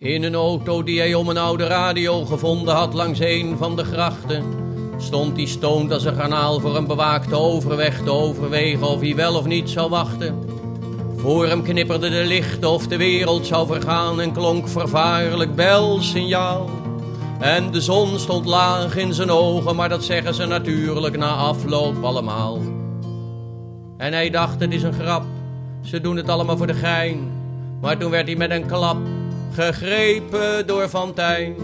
In een auto die hij om een oude radio gevonden had langs een van de grachten, stond hij stoned als een garnaal voor een bewaakte overweg te overwegen of hij wel of niet zou wachten. Voor hem knipperden de lichten of de wereld zou vergaan en klonk vervaarlijk belsignaal. En de zon stond laag in zijn ogen, maar dat zeggen ze natuurlijk na afloop allemaal. En hij dacht, het is een grap, ze doen het allemaal voor de gein. Maar toen werd hij met een klap gegrepen door Fantijn.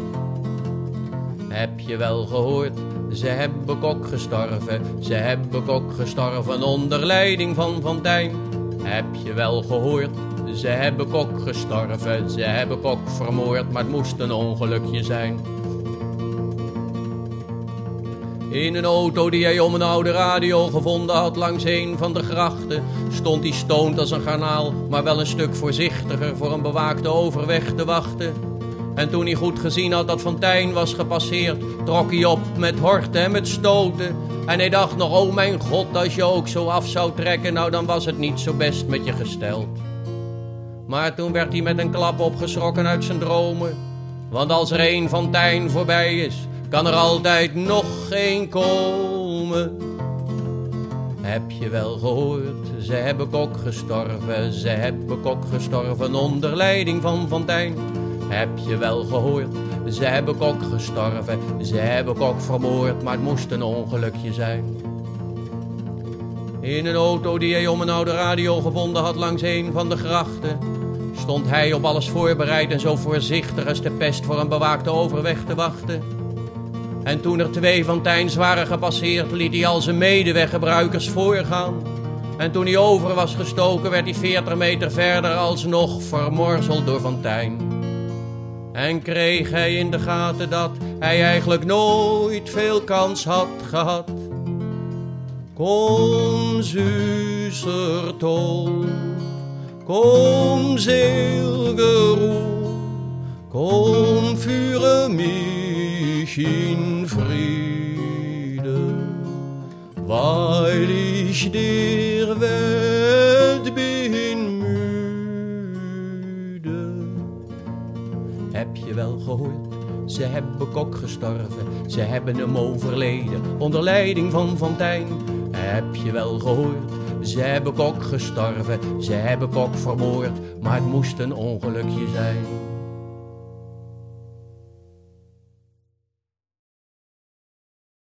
Heb je wel gehoord, ze hebben kok gestorven, ze hebben kok gestorven onder leiding van Fantijn. Heb je wel gehoord, ze hebben kok gestorven, ze hebben kok vermoord, maar het moest een ongelukje zijn. In een auto die hij om een oude radio gevonden had langs een van de grachten, stond hij stoned als een garnaal, maar wel een stuk voorzichtiger voor een bewaakte overweg te wachten. En toen hij goed gezien had dat Fontijn was gepasseerd, trok hij op met horten en met stoten. En hij dacht nog, oh mijn god, als je ook zo af zou trekken, nou dan was het niet zo best met je gesteld. Maar toen werd hij met een klap opgeschrokken uit zijn dromen. Want als er een Fontijn voorbij is, kan er altijd nog geen komen. Heb je wel gehoord, ze hebben kok gestorven, ze hebben kok gestorven onder leiding van Fontijn. Heb je wel gehoord, ze hebben kok gestorven, ze hebben kok vermoord, maar het moest een ongelukje zijn. In een auto die hij om een oude radio gevonden had langs een van de grachten, stond hij op alles voorbereid en zo voorzichtig als de pest voor een bewaakte overweg te wachten. En toen er twee Fontijns waren gepasseerd, liet hij al zijn medeweggebruikers voorgaan. En toen hij over was gestoken, werd hij 40 meter verder alsnog vermorzeld door Fontijn. En kreeg hij in de gaten dat hij eigenlijk nooit veel kans had gehad. Kom, zustertol, kom, zilgeroe, kom, vuren in Frieden, weil ich der Welt bin müde. Heb je wel gehoord? Ze hebben kok gestorven, ze hebben hem overleden onder leiding van Fontijn. Heb je wel gehoord? Ze hebben kok gestorven, ze hebben kok vermoord, maar het moest een ongelukje zijn.